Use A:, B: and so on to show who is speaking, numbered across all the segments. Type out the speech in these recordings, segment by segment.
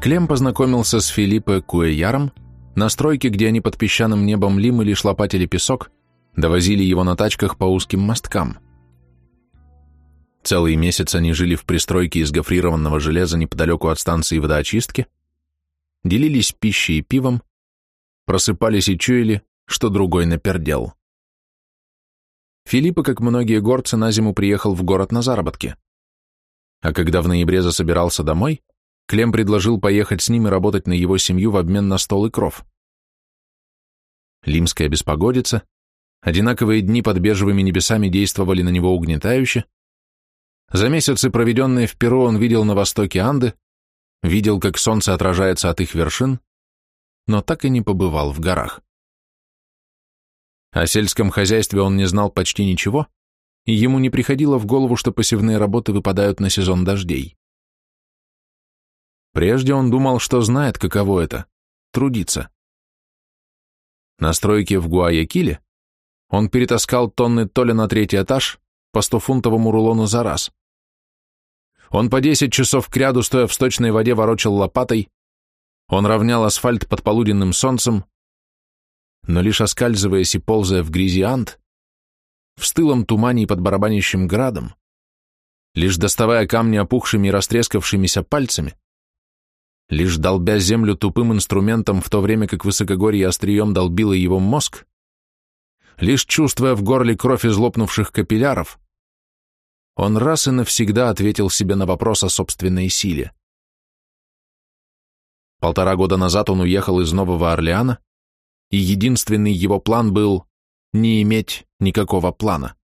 A: Клем познакомился с Филиппо Куэяром на стройке, где они под песчаным небом лимы лишь лопатили песок, довозили его на тачках по узким мосткам. Целый месяц они жили в пристройке из гофрированного железа неподалеку от станции водоочистки, делились пищей и пивом, просыпались и чуяли, что другой напердел. Филиппа, как многие горцы, на зиму приехал в город на заработки. А когда в ноябре засобирался домой, Клем предложил поехать с ним и работать на его семью в обмен на стол и кров. Лимская беспогодица, одинаковые дни под бежевыми небесами действовали на него угнетающе. За месяцы, проведенные в Перу, он видел на востоке Анды, видел, как солнце отражается от их вершин, но так и не побывал в горах. О сельском хозяйстве он не знал почти ничего, и ему не приходило в голову, что посевные работы выпадают на сезон дождей. Прежде он думал, что знает, каково это – трудиться. На стройке в Гуаякиле он перетаскал тонны то ли на третий этаж по стофунтовому рулону за раз. Он по 10 часов кряду, стоя в сточной воде, ворочал лопатой, он равнял асфальт под полуденным солнцем, но лишь оскальзываясь и ползая в грязи ант, в стылом тумане и под барабанящим градом, лишь доставая камни опухшими и растрескавшимися пальцами, Лишь долбя землю тупым инструментом в то время, как высокогорье острием долбило его мозг, лишь чувствуя в горле кровь из лопнувших капилляров, он раз и навсегда ответил себе на вопрос о собственной силе. Полтора года назад он уехал из Нового Орлеана, и единственный его план был не иметь никакого плана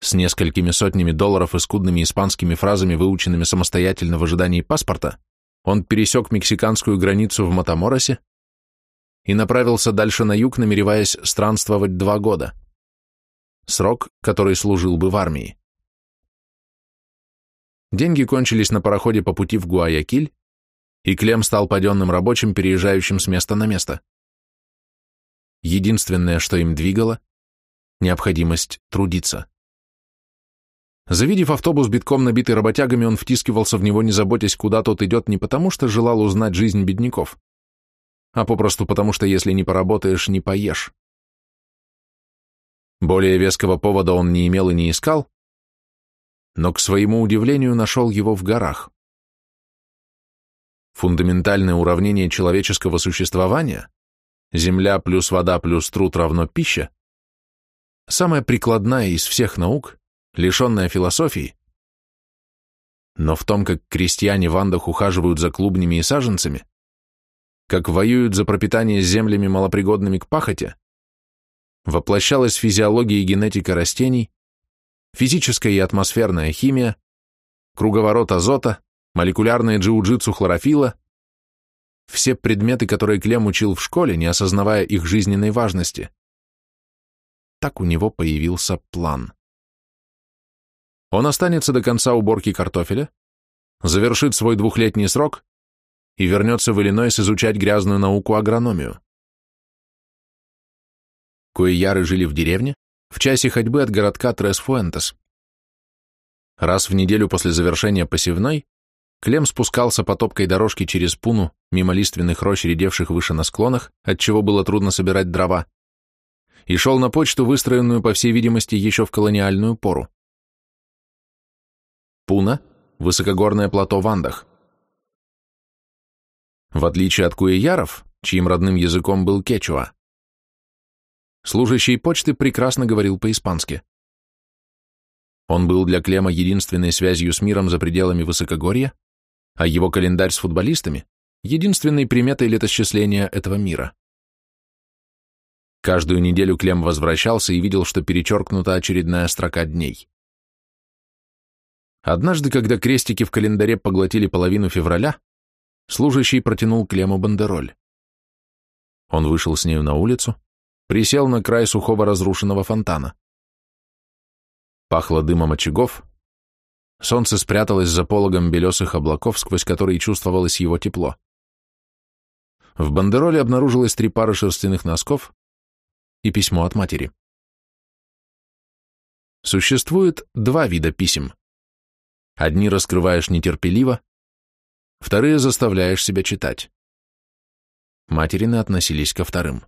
A: с несколькими сотнями долларов и скудными испанскими фразами, выученными самостоятельно в ожидании паспорта, он пересек мексиканскую границу в Матаморосе и направился дальше на юг, намереваясь странствовать два года. Срок, который служил бы в армии. Деньги кончились на пароходе по пути в Гуаякиль, и Клем стал паденным рабочим, переезжающим с места на место. Единственное, что им двигало – необходимость трудиться. Завидев автобус битком набитый работягами, он втискивался в него, не заботясь, куда тот идет, не потому что желал узнать жизнь бедняков, а попросту потому, что если не поработаешь, не поешь. Более веского повода он не имел и не искал, но, к своему удивлению, нашел его в горах. Фундаментальное уравнение человеческого существования «Земля плюс вода плюс труд равно пища» самая прикладная из всех наук лишенная философии. Но в том, как крестьяне в Андах ухаживают за клубнями и саженцами, как воюют за пропитание землями, малопригодными к пахоте, воплощалась физиология и генетика растений, физическая и атмосферная химия, круговорот азота, молекулярное джиу-джитсу хлорофила, все предметы, которые Клем учил в школе, не осознавая их жизненной важности. Так у него появился план. Он останется до конца уборки картофеля, завершит свой двухлетний срок и вернется в Иллинойс изучать грязную науку агрономию. Кое-яры жили в деревне, в часе ходьбы от городка Трес-Фуэнтес. Раз в неделю после завершения посевной Клем спускался по топкой дорожке через пуну, мимо лиственных рощ, редевших выше на склонах, отчего было трудно собирать дрова, и шел на почту, выстроенную, по всей видимости, еще в колониальную пору. Пуна – высокогорное плато в Андах. В отличие от куеяров, чьим родным языком был кечуа, служащий почты прекрасно говорил по-испански. Он был для Клема единственной связью с миром за пределами Высокогорья, а его календарь с футболистами – единственной приметой летосчисления этого мира. Каждую неделю Клем возвращался и видел, что перечеркнута очередная строка дней. Однажды, когда крестики в календаре поглотили половину февраля, служащий протянул Клему бандероль. Он вышел с нею на улицу, присел на край сухого разрушенного фонтана. Пахло дымом очагов, солнце спряталось за пологом белесых облаков, сквозь которые чувствовалось его тепло. В бандероле обнаружилось три пары шерстяных носков и письмо от матери. Существует два вида писем — Одни раскрываешь нетерпеливо, вторые заставляешь себя читать. Материны относились ко вторым.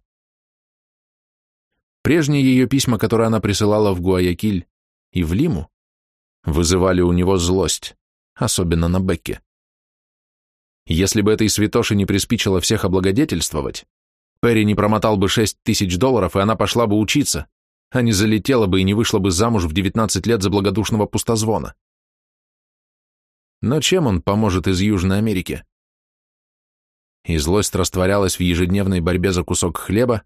A: Прежние ее письма, которые она присылала в Гуаякиль и в Лиму, вызывали у него злость, особенно на Бекке. Если бы этой святоши не приспичило всех облагодетельствовать, Перри не промотал бы шесть тысяч долларов, и она пошла бы учиться, а не залетела бы и не вышла бы замуж в девятнадцать лет за благодушного пустозвона. Но чем он поможет из Южной Америки? И злость растворялась в ежедневной борьбе за кусок хлеба,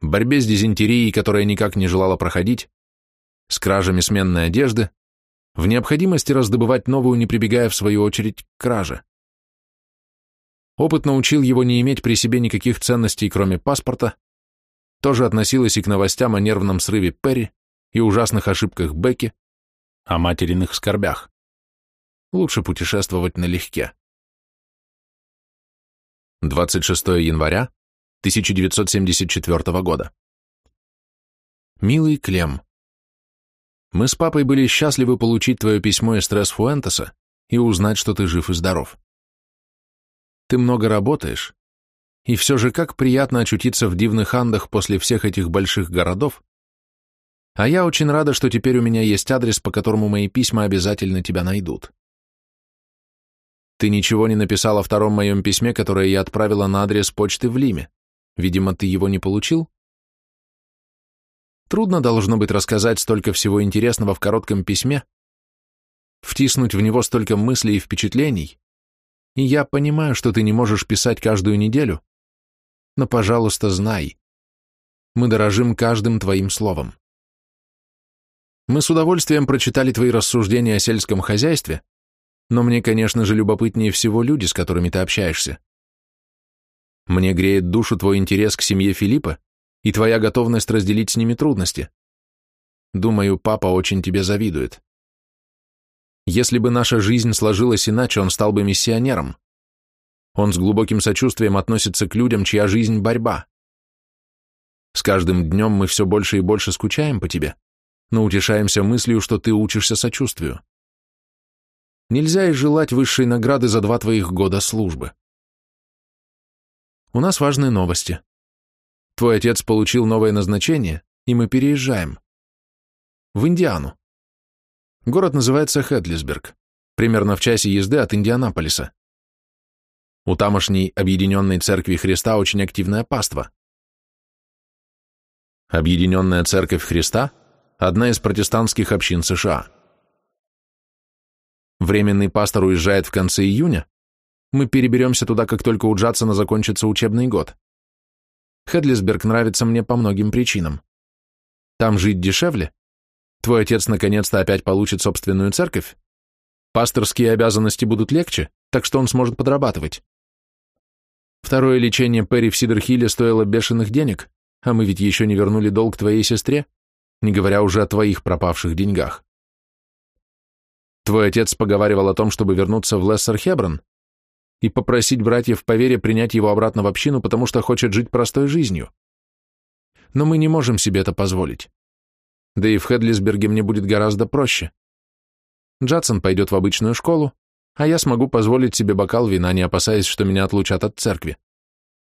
A: борьбе с дизентерией, которая никак не желала проходить, с кражами сменной одежды, в необходимости раздобывать новую, не прибегая в свою очередь к краже. Опыт научил его не иметь при себе никаких ценностей, кроме паспорта, тоже относилось и к новостям о нервном срыве Перри и ужасных ошибках Бекки, о материных скорбях. Лучше путешествовать налегке. 26 января 1974 года. Милый Клем, мы с папой были счастливы получить твое письмо из Трес Фуэнтеса и узнать, что ты жив и здоров. Ты много работаешь, и все же как приятно очутиться в дивных Андах после всех этих больших городов, а я очень рада, что теперь у меня есть адрес, по которому мои письма обязательно тебя найдут. Ты ничего не написал о втором моем письме, которое я отправила на адрес почты в Лиме. Видимо, ты его не получил? Трудно должно быть рассказать столько всего интересного в коротком письме, втиснуть в него столько мыслей и впечатлений. И я понимаю, что ты не можешь писать каждую неделю, но, пожалуйста, знай, мы дорожим каждым твоим словом. Мы с удовольствием прочитали твои рассуждения о сельском хозяйстве, но мне, конечно же, любопытнее всего люди, с которыми ты общаешься. Мне греет душу твой интерес к семье Филиппа и твоя готовность разделить с ними трудности. Думаю, папа очень тебе завидует. Если бы наша жизнь сложилась иначе, он стал бы миссионером. Он с глубоким сочувствием относится к людям, чья жизнь – борьба. С каждым днем мы все больше и больше скучаем по тебе, но утешаемся мыслью, что ты учишься сочувствию. Нельзя и желать высшей награды за два твоих года службы. У нас важные новости. Твой отец получил новое назначение, и мы переезжаем. В Индиану. Город называется Хедлисберг, примерно в часе езды от Индианаполиса. У тамошней Объединенной Церкви Христа очень активное паство. Объединенная Церковь Христа – одна из протестантских общин США. Временный пастор уезжает в конце июня. Мы переберемся туда, как только у Джадсона закончится учебный год. Хедлисберг нравится мне по многим причинам. Там жить дешевле. Твой отец наконец-то опять получит собственную церковь. Пасторские обязанности будут легче, так что он сможет подрабатывать. Второе лечение Перри в Сидерхилле стоило бешеных денег, а мы ведь еще не вернули долг твоей сестре, не говоря уже о твоих пропавших деньгах. Твой отец поговаривал о том, чтобы вернуться в Лессер-Хеброн и попросить братьев по вере принять его обратно в общину, потому что хочет жить простой жизнью. Но мы не можем себе это позволить. Да и в Хедлисберге мне будет гораздо проще. Джадсон пойдет в обычную школу, а я смогу позволить себе бокал вина, не опасаясь, что меня отлучат от церкви.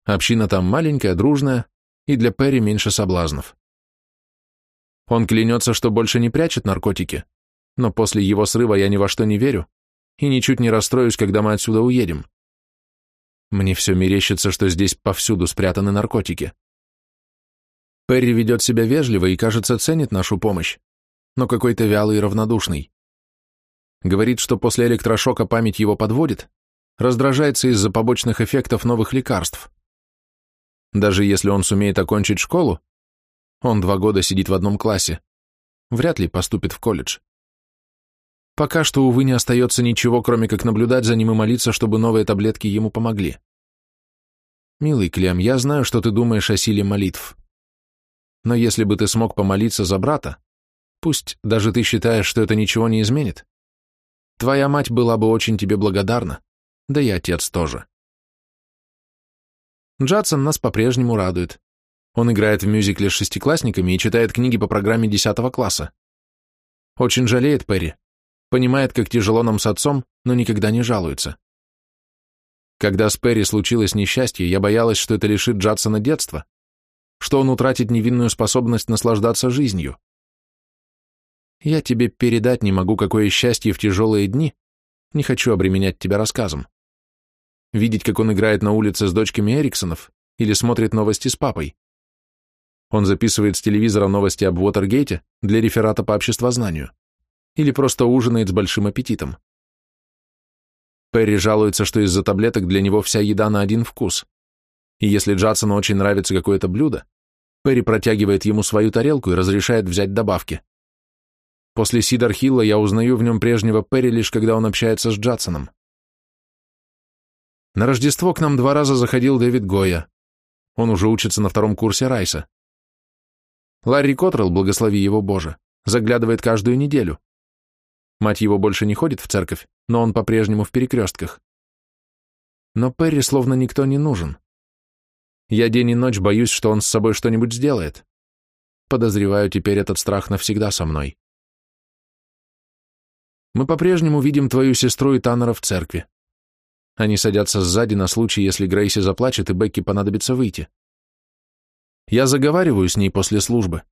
A: Община там маленькая, дружная, и для Перри меньше соблазнов. Он клянется, что больше не прячет наркотики, но после его срыва я ни во что не верю и ничуть не расстроюсь, когда мы отсюда уедем. Мне все мерещится, что здесь повсюду спрятаны наркотики. Перри ведет себя вежливо и, кажется, ценит нашу помощь, но какой-то вялый и равнодушный. Говорит, что после электрошока память его подводит, раздражается из-за побочных эффектов новых лекарств. Даже если он сумеет окончить школу, он два года сидит в одном классе, вряд ли поступит в колледж. Пока что, увы, не остается ничего, кроме как наблюдать за ним и молиться, чтобы новые таблетки ему помогли. Милый Клем, я знаю, что ты думаешь о силе молитв. Но если бы ты смог помолиться за брата, пусть даже ты считаешь, что это ничего не изменит, твоя мать была бы очень тебе благодарна, да и отец тоже. Джадсон нас по-прежнему радует. Он играет в мюзикле с шестиклассниками и читает книги по программе десятого класса. Очень жалеет Перри, понимает, как тяжело нам с отцом, но никогда не жалуется. Когда с Перри случилось несчастье, я боялась, что это лишит Джадсона детства, что он утратит невинную способность наслаждаться жизнью. Я тебе передать не могу, какое счастье в тяжелые дни, не хочу обременять тебя рассказом. Видеть, как он играет на улице с дочками Эриксонов или смотрит новости с папой. Он записывает с телевизора новости об Уотергейте для реферата по обществознанию или просто ужинает с большим аппетитом. Перри жалуется, что из-за таблеток для него вся еда на один вкус. И если Джадсону очень нравится какое-то блюдо, Перри протягивает ему свою тарелку и разрешает взять добавки. После Сидор Хилла я узнаю в нем прежнего Перри лишь когда он общается с Джадсоном. На Рождество к нам два раза заходил Дэвид Гоя. Он уже учится на втором курсе Райса. Ларри Котрелл, благослови его Боже, заглядывает каждую неделю. Мать его больше не ходит в церковь, но он по-прежнему в перекрестках. Но Перри словно никто не нужен. Я день и ночь боюсь, что он с собой что-нибудь сделает. Подозреваю, теперь этот страх навсегда со мной. Мы по-прежнему видим твою сестру и Таннера в церкви. Они садятся сзади на случай, если Грейси заплачет и Бекки понадобится выйти. Я заговариваю с ней после службы,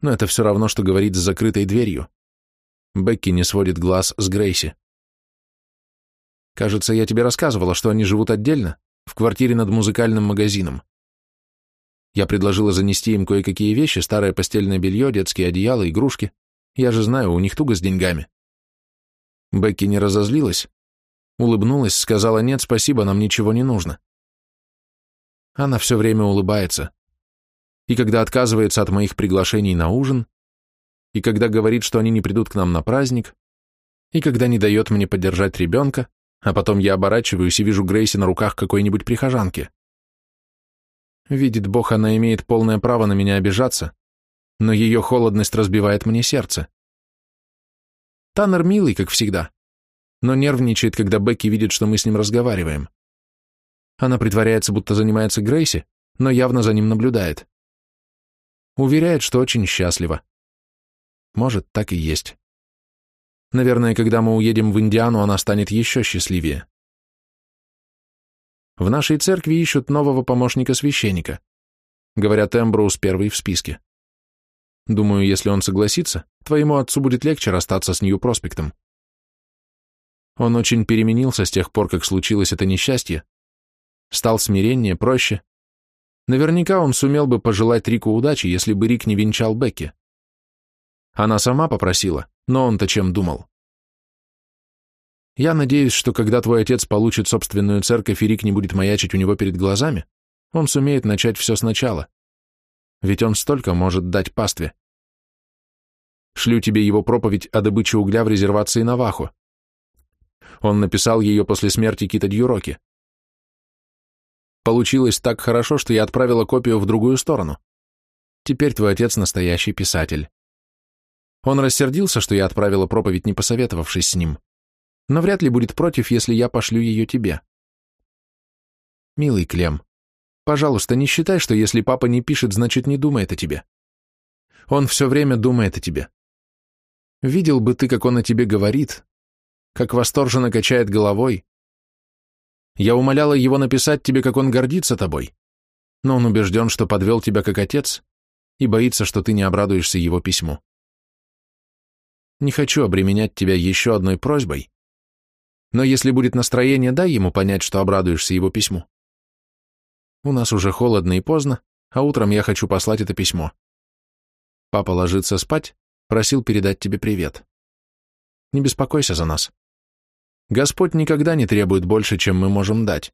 A: но это все равно, что говорить с закрытой дверью. Бекки не сводит глаз с Грейси. «Кажется, я тебе рассказывала, что они живут отдельно, в квартире над музыкальным магазином. Я предложила занести им кое-какие вещи, старое постельное белье, детские одеяла, игрушки. Я же знаю, у них туго с деньгами». Бекки не разозлилась, улыбнулась, сказала «нет, спасибо, нам ничего не нужно». Она все время улыбается. И когда отказывается от моих приглашений на ужин, и когда говорит, что они не придут к нам на праздник, и когда не дает мне поддержать ребенка, а потом я оборачиваюсь и вижу Грейси на руках какой-нибудь прихожанки. Видит Бог, она имеет полное право на меня обижаться, но ее холодность разбивает мне сердце. Таннер милый, как всегда, но нервничает, когда Бекки видит, что мы с ним разговариваем. Она притворяется, будто занимается Грейси, но явно за ним наблюдает. Уверяет, что очень счастлива, может, так и есть. Наверное, когда мы уедем в Индиану, она станет еще счастливее. В нашей церкви ищут нового помощника священника. Говорят, Эмброуз первый в списке. Думаю, если он согласится, твоему отцу будет легче расстаться с Нью-Проспектом. Он очень переменился с тех пор, как случилось это несчастье. Стал смиреннее, проще. Наверняка он сумел бы пожелать Рику удачи, если бы Рик не венчал Бекки. Она сама попросила, но он-то чем думал? Я надеюсь, что когда твой отец получит собственную церковь и Рик не будет маячить у него перед глазами, он сумеет начать все сначала. Ведь он столько может дать пастве. Шлю тебе его проповедь о добыче угля в резервации Навахо. Он написал ее после смерти Кита Дьюроки. Получилось так хорошо, что я отправила копию в другую сторону. Теперь твой отец настоящий писатель. Он рассердился, что я отправила проповедь, не посоветовавшись с ним. Но вряд ли будет против, если я пошлю ее тебе. Милый Клем, пожалуйста, не считай, что если папа не пишет, значит, не думает о тебе. Он все время думает о тебе. Видел бы ты, как он о тебе говорит, как восторженно качает головой. Я умоляла его написать тебе, как он гордится тобой, но он убежден, что подвел тебя как отец и боится, что ты не обрадуешься его письму. Не хочу обременять тебя еще одной просьбой. Но если будет настроение, дай ему понять, что обрадуешься его письму. У нас уже холодно и поздно, а утром я хочу послать это письмо. Папа ложится спать, просил передать тебе привет. Не беспокойся за нас. Господь никогда не требует больше, чем мы можем дать.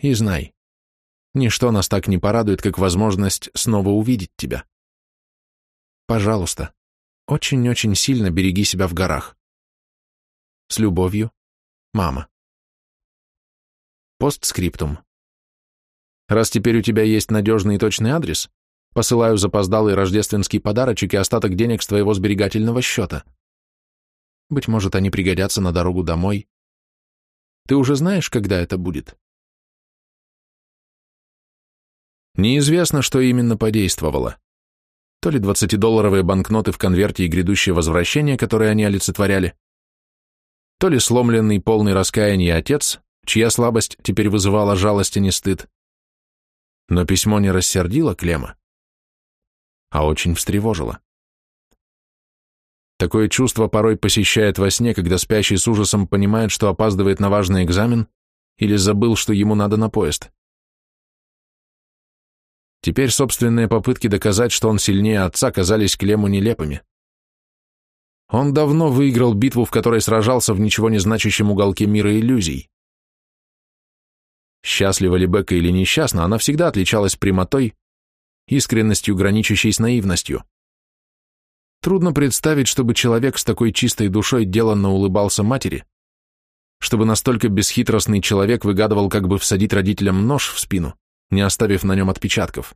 A: И знай, ничто нас так не порадует, как возможность снова увидеть тебя. Пожалуйста, очень-очень сильно береги себя в горах. С любовью, мама. Постскриптум. Раз теперь у тебя есть надежный и точный адрес, посылаю запоздалый рождественский подарочек и остаток денег с твоего сберегательного счета. Быть может, они пригодятся на дорогу домой. Ты уже знаешь, когда это будет? Неизвестно, что именно подействовало то ли 20-долларовые банкноты в конверте и грядущее возвращение, которое они олицетворяли, то ли сломленный полный раскаяния отец, чья слабость теперь вызывала жалость и не стыд. Но письмо не рассердило Клема, а очень встревожило. Такое чувство порой посещает во сне, когда спящий с ужасом понимает, что опаздывает на важный экзамен или забыл, что ему надо на поезд. Теперь собственные попытки доказать, что он сильнее отца, казались Клему нелепыми. Он давно выиграл битву, в которой сражался в ничего не значащем уголке мира иллюзий. Счастлива ли Бека или несчастна, она всегда отличалась прямотой, искренностью, граничащей с наивностью. Трудно представить, чтобы человек с такой чистой душой деланно улыбался матери, чтобы настолько бесхитростный человек выгадывал, как бы всадить родителям нож в спину, не оставив на нем отпечатков.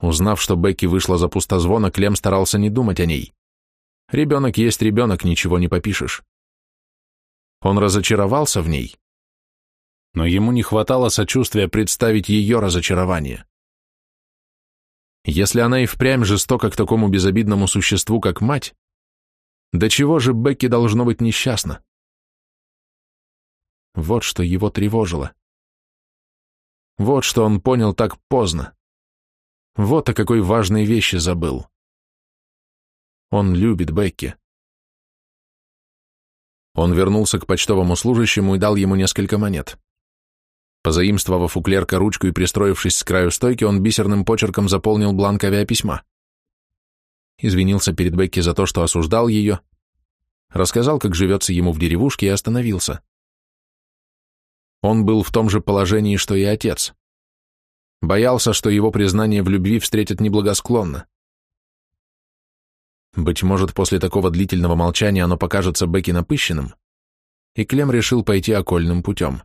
A: Узнав, что Бекки вышла за пустозвона, Клем старался не думать о ней. Ребенок есть ребенок, ничего не попишешь. Он разочаровался в ней, но ему не хватало сочувствия представить ее разочарование. Если она и впрямь жестока к такому безобидному существу, как мать, до чего же Бекки должно быть несчастна? Вот что его тревожило. Вот что он понял так поздно. Вот о какой важной вещи забыл. Он любит Бекки. Он вернулся к почтовому служащему и дал ему несколько монет. Позаимствовав у клерка ручку и пристроившись с краю стойки, он бисерным почерком заполнил бланк авиаписьма. Извинился перед Бекки за то, что осуждал ее, рассказал, как живется ему в деревушке и остановился. Он был в том же положении, что и отец. Боялся, что его признание в любви встретят неблагосклонно. Быть может, после такого длительного молчания оно покажется Бекки напыщенным, и Клем решил пойти окольным путем.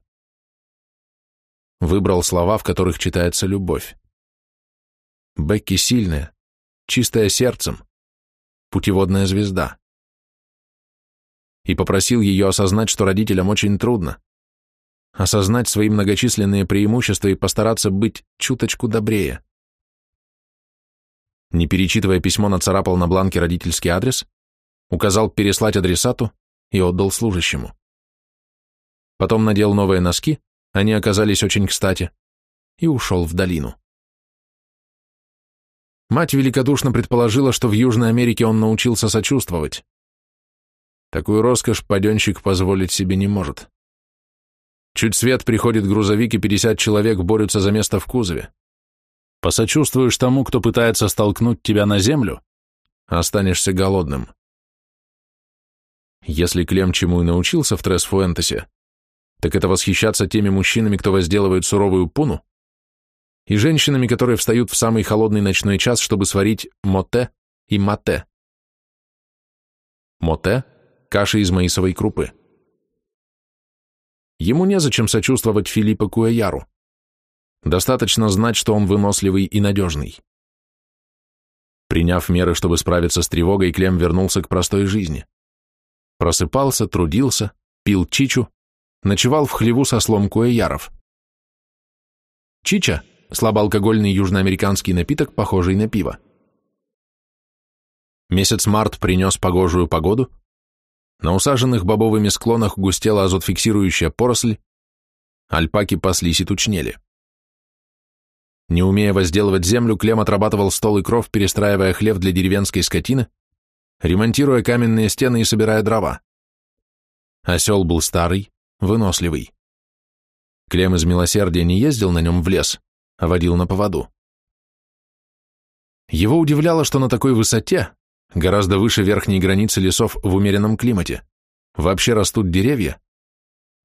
A: Выбрал слова, в которых читается любовь. Бекки сильная, чистая сердцем, путеводная звезда. И попросил ее осознать, что родителям очень трудно, осознать свои многочисленные преимущества и постараться быть чуточку добрее. Не перечитывая письмо, нацарапал на бланке родительский адрес, указал переслать адресату и отдал служащему. Потом надел новые носки, они оказались очень кстати, и ушел в долину. Мать великодушно предположила, что в Южной Америке он научился сочувствовать. Такую роскошь паденщик позволить себе не может. Чуть свет приходит грузовик, и 50 человек борются за место в кузове. Посочувствуешь тому, кто пытается столкнуть тебя на землю, останешься голодным. Если Клем чему и научился в Тресфуэнтесе, так это восхищаться теми мужчинами, кто возделывает суровую пуну, и женщинами, которые встают в самый холодный ночной час, чтобы сварить моте и мате. Моте – каша из маисовой крупы. Ему незачем сочувствовать Филиппа Куэяру. Достаточно знать, что он выносливый и надежный. Приняв меры, чтобы справиться с тревогой, Клем вернулся к простой жизни. Просыпался, трудился, пил чичу, ночевал в хлеву со слом Куэяров. Чича – слабоалкогольный южноамериканский напиток, похожий на пиво. Месяц март принес погожую погоду – на усаженных бобовыми склонах густела азотфиксирующая поросль, альпаки паслись и тучнели. Не умея возделывать землю, Клем отрабатывал стол и кров, перестраивая хлев для деревенской скотины, ремонтируя каменные стены и собирая дрова. Осел был старый, выносливый. Клем из милосердия не ездил на нем в лес, а водил на поводу. Его удивляло, что на такой высоте гораздо выше верхней границы лесов в умеренном климате. Вообще растут деревья,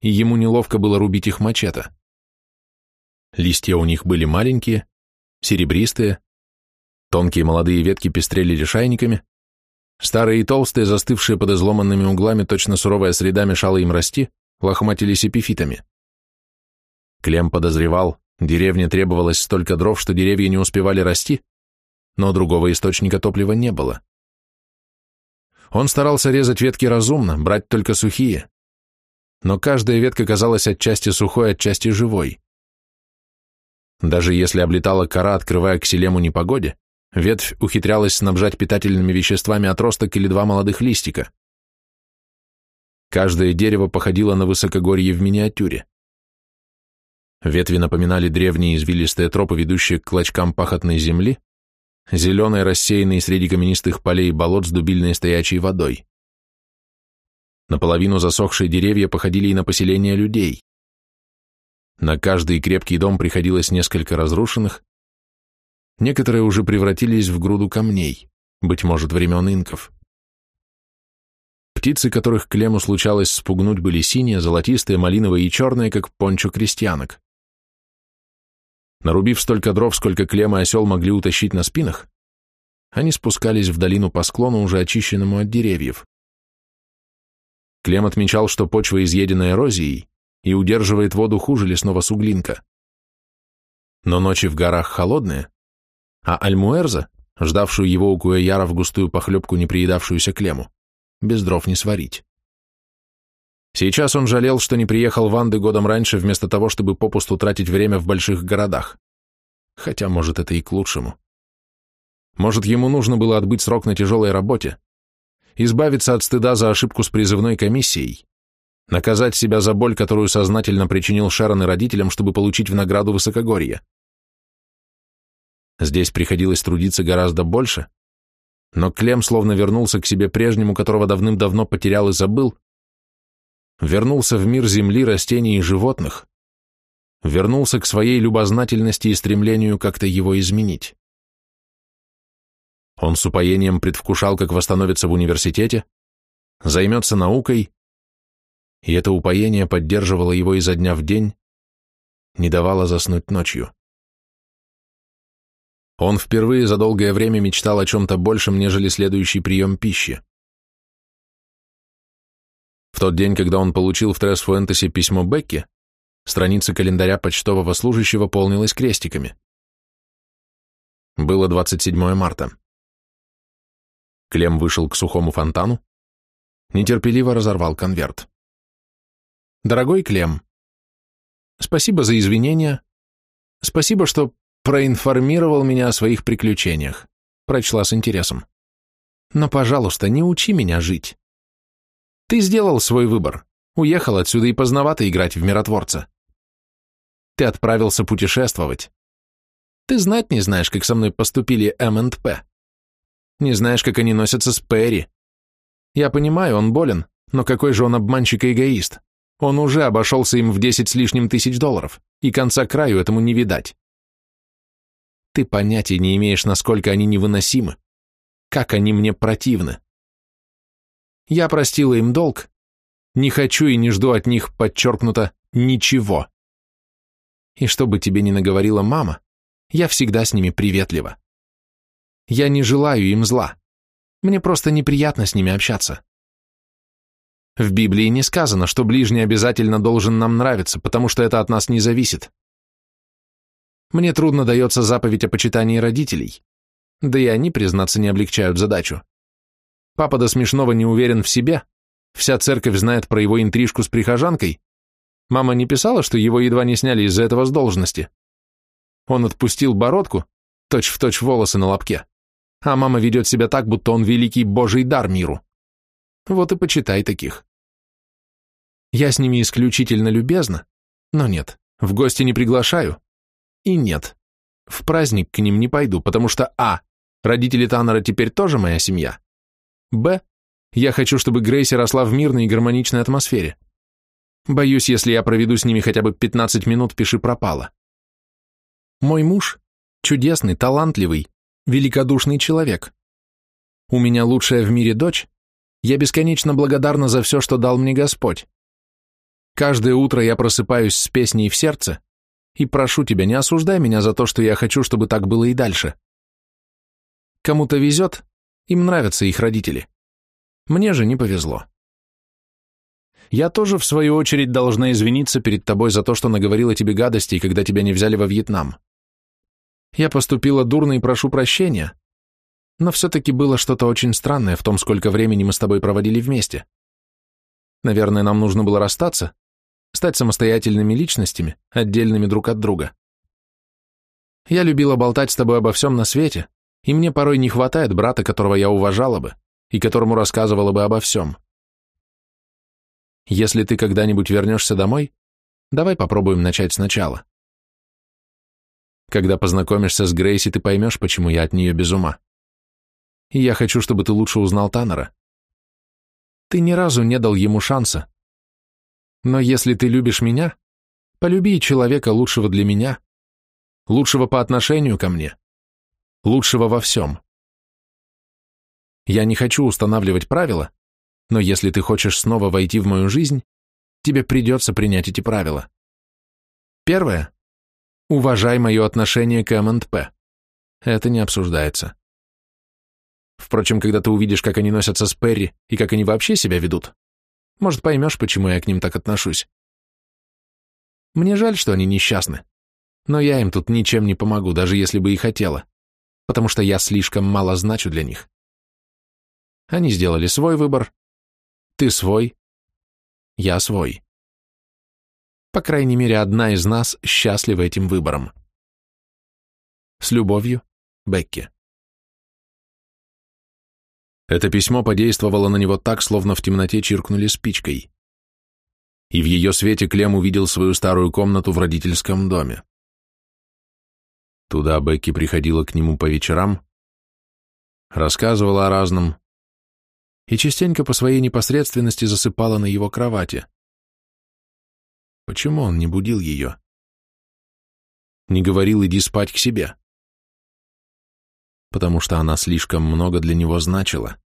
A: и ему неловко было рубить их мачете. Листья у них были маленькие, серебристые, тонкие молодые ветки пестрели лишайниками, старые и толстые, застывшие под изломанными углами, точно суровая среда мешала им расти, лохматились эпифитами. Клем подозревал, деревне требовалось столько дров, что деревья не успевали расти, но другого источника топлива не было. Он старался резать ветки разумно, брать только сухие. Но каждая ветка казалась отчасти сухой, отчасти живой. Даже если облетала кора, открывая к селему непогоде, ветвь ухитрялась снабжать питательными веществами отросток или два молодых листика. Каждое дерево походило на высокогорье в миниатюре. Ветви напоминали древние извилистые тропы, ведущие к клочкам пахотной земли, Зеленые рассеянные среди каменистых полей болот с дубильной стоячей водой. Наполовину засохшие деревья походили и на поселения людей. На каждый крепкий дом приходилось несколько разрушенных, некоторые уже превратились в груду камней, быть может, времен инков. Птицы, которых Клему случалось спугнуть, были синие, золотистые, малиновые и черные, как пончо крестьянок. Нарубив столько дров, сколько Клем и осел могли утащить на спинах, они спускались в долину по склону, уже очищенному от деревьев. Клем отмечал, что почва изъедена эрозией и удерживает воду хуже лесного суглинка. Но ночи в горах холодные, а Альмуэрза, ждавшую его у Куэяра в густую похлебку, не приедавшуюся Клему, без дров не сварить. Сейчас он жалел, что не приехал в Анды годом раньше, вместо того, чтобы попусту тратить время в больших городах. Хотя, может, это и к лучшему. Может, ему нужно было отбыть срок на тяжелой работе, избавиться от стыда за ошибку с призывной комиссией, наказать себя за боль, которую сознательно причинил Шарон и родителям, чтобы получить в награду высокогорье. Здесь приходилось трудиться гораздо больше, но Клем словно вернулся к себе прежнему, которого давным-давно потерял и забыл, вернулся в мир земли, растений и животных, вернулся к своей любознательности и стремлению как-то его изменить. Он с упоением предвкушал, как восстановится в университете, займется наукой, и это упоение поддерживало его изо дня в день, не давало заснуть ночью. Он впервые за долгое время мечтал о чем-то большем, нежели следующий прием пищи тот день, когда он получил в Трес Фуэнтесе письмо Бекки, страница календаря почтового служащего полнилась крестиками. Было 27 марта. Клем вышел к сухому фонтану, нетерпеливо разорвал конверт. «Дорогой Клем, спасибо за извинения, спасибо, что проинформировал меня о своих приключениях», прочла с интересом. «Но, пожалуйста, не учи меня жить. Ты сделал свой выбор, уехал отсюда и поздновато играть в миротворца. Ты отправился путешествовать. Ты знать не знаешь, как со мной поступили эм М&П. Не знаешь, как они носятся с Перри. Я понимаю, он болен, но какой же он обманщик и эгоист. Он уже обошелся им в 10 с лишним тысяч долларов, и конца краю этому не видать. Ты понятия не имеешь, насколько они невыносимы. Как они мне противны. Я простила им долг. Не хочу и не жду от них, подчеркнуто, ничего. И что бы тебе ни наговорила мама, я всегда с ними приветлива. Я не желаю им зла. Мне просто неприятно с ними общаться. В Библии не сказано, что ближний обязательно должен нам нравиться, потому что это от нас не зависит. Мне трудно дается заповедь о почитании родителей. Да и они, признаться, не облегчают задачу. Папа до смешного не уверен в себе. Вся церковь знает про его интрижку с прихожанкой. Мама не писала, что его едва не сняли из-за этого с должности. Он отпустил бородку, точь-в-точь точь волосы на лобке. А мама ведет себя так, будто он великий божий дар миру. Вот и почитай таких. Я с ними исключительно любезна, но нет, в гости не приглашаю. И нет, в праздник к ним не пойду, потому что а. Родители Таннера теперь тоже моя семья, Б. Я хочу, чтобы Грейси росла в мирной и гармоничной атмосфере. Боюсь, если я проведу с ними хотя бы 15 минут, пиши пропало. Мой муж – чудесный, талантливый, великодушный человек. У меня лучшая в мире дочь. Я бесконечно благодарна за все, что дал мне Господь. Каждое утро я просыпаюсь с песней в сердце и прошу тебя, не осуждай меня за то, что я хочу, чтобы так было и дальше. Кому-то везет, им нравятся их родители. Мне же не повезло. Я тоже, в свою очередь, должна извиниться перед тобой за то, что наговорила тебе гадостей, когда тебя не взяли во Вьетнам. Я поступила дурно и прошу прощения. Но все-таки было что-то очень странное в том, сколько времени мы с тобой проводили вместе. Наверное, нам нужно было расстаться, стать самостоятельными личностями, отдельными друг от друга. Я любила болтать с тобой обо всем на свете, и мне порой не хватает брата, которого я уважала бы и которому рассказывала бы обо всем. Если ты когда-нибудь вернешься домой, давай попробуем начать сначала. Когда познакомишься с Грейси, ты поймешь, почему я от нее без ума. И я хочу, чтобы ты лучше узнал Таннера. Ты ни разу не дал ему шанса. Но если ты любишь меня, полюби человека лучшего для меня, лучшего по отношению ко мне лучшего во всем. Я не хочу устанавливать правила, но если ты хочешь снова войти в мою жизнь, тебе придется принять эти правила. Первое. Уважай мое отношение к МНП. Это не обсуждается. Впрочем, когда ты увидишь, как они носятся с Перри и как они вообще себя ведут, может, поймешь, почему я к ним так отношусь. Мне жаль, что они несчастны, но я им тут ничем не помогу, даже если бы и хотела потому что я слишком мало значу для них. Они сделали свой выбор. Ты свой. Я свой. По крайней мере, одна из нас счастлива этим выбором. С любовью, Бекки. Это письмо подействовало на него так, словно в темноте чиркнули спичкой. И в ее свете Клем увидел свою старую комнату в родительском доме. Туда Бекки приходила к нему по вечерам, рассказывала о разном и частенько по своей непосредственности засыпала на его кровати. Почему он не будил ее? Не говорил «иди спать к себе», потому что она слишком много для него значила.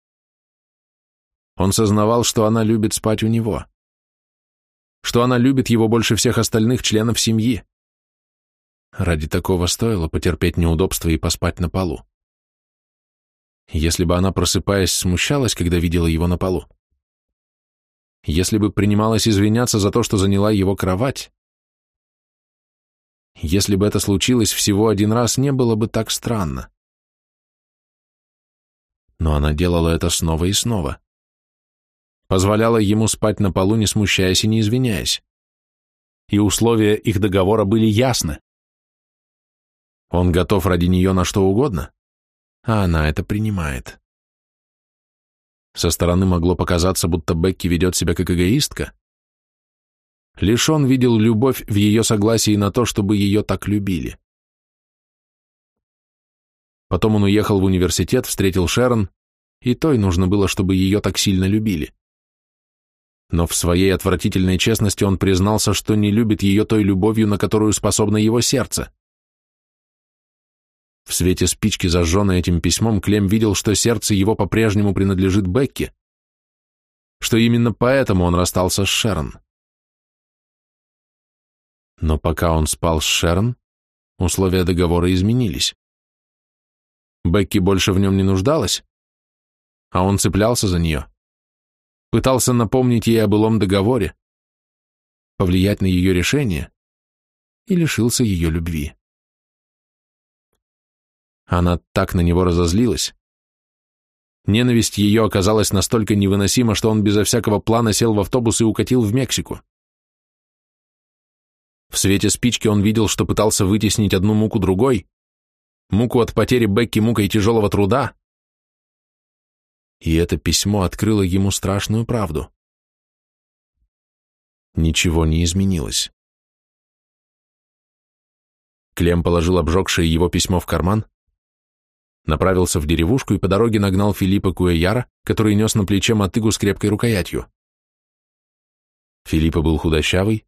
A: Он сознавал, что она любит спать у него, что она любит его больше всех остальных членов семьи, Ради такого стоило потерпеть неудобства и поспать на полу. Если бы она, просыпаясь, смущалась, когда видела его на полу. Если бы принималась извиняться за то, что заняла его кровать. Если бы это случилось всего один раз, не было бы так странно. Но она делала это снова и снова. Позволяла ему спать на полу, не смущаясь и не извиняясь. И условия их договора были ясны. Он готов ради нее на что угодно, а она это принимает. Со стороны могло показаться, будто Бекки ведет себя как эгоистка. Лишь он видел любовь в ее согласии на то, чтобы ее так любили. Потом он уехал в университет, встретил Шерон, и той нужно было, чтобы ее так сильно любили. Но в своей отвратительной честности он признался, что не любит ее той любовью, на которую способно его сердце. В свете спички, зажженной этим письмом, Клем видел, что сердце его по-прежнему принадлежит Бекке, что именно поэтому он расстался с Шерон. Но пока он спал с Шерон, условия договора изменились. Бекки больше в нем не нуждалась, а он цеплялся за нее, пытался напомнить ей о былом договоре, повлиять на ее решение и лишился ее любви. Она так на него разозлилась. Ненависть ее оказалась настолько невыносима, что он безо всякого плана сел в автобус и укатил в Мексику. В свете спички он видел, что пытался вытеснить одну муку другой, муку от потери Бекки мукой тяжелого труда. И это письмо открыло ему страшную правду. Ничего не изменилось. Клем положил обжегшее его письмо в карман, направился в деревушку и по дороге нагнал Филиппа Куэяра, который нес на плече мотыгу с крепкой рукоятью. Филиппа был худощавый,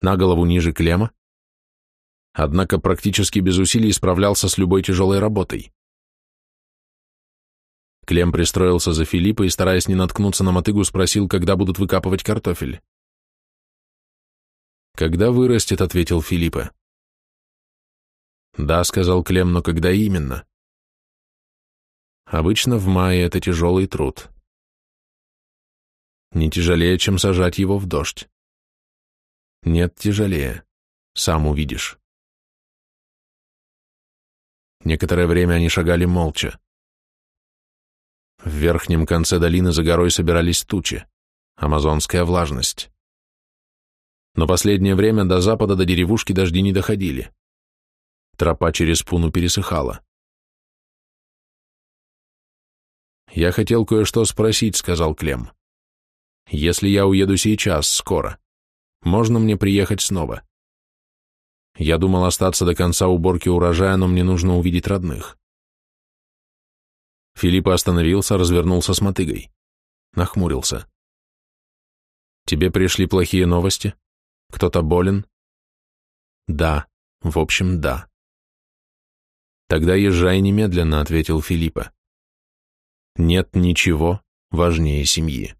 A: на голову ниже клемма, однако практически без усилий справлялся с любой тяжелой работой. Клем пристроился за Филиппа и, стараясь не наткнуться на мотыгу, спросил, когда будут выкапывать картофель. «Когда вырастет», — ответил Филиппа. «Да», — сказал Клем, — «но когда именно?» Обычно в мае это тяжелый труд. Не тяжелее, чем сажать его в дождь. Нет, тяжелее. Сам увидишь. Некоторое время они шагали молча. В верхнем конце долины за горой собирались тучи, амазонская влажность. Но последнее время до запада до деревушки дожди не доходили. Тропа через пуну пересыхала. Я хотел кое-что спросить, сказал Клем. Если я уеду сейчас, скоро, можно мне приехать снова? Я думал остаться до конца уборки урожая, но мне нужно увидеть родных. Филипп остановился, развернулся с мотыгой. Нахмурился. Тебе пришли плохие новости? Кто-то болен? Да, в общем, да. Тогда езжай немедленно, ответил Филиппа нет ничего важнее семьи.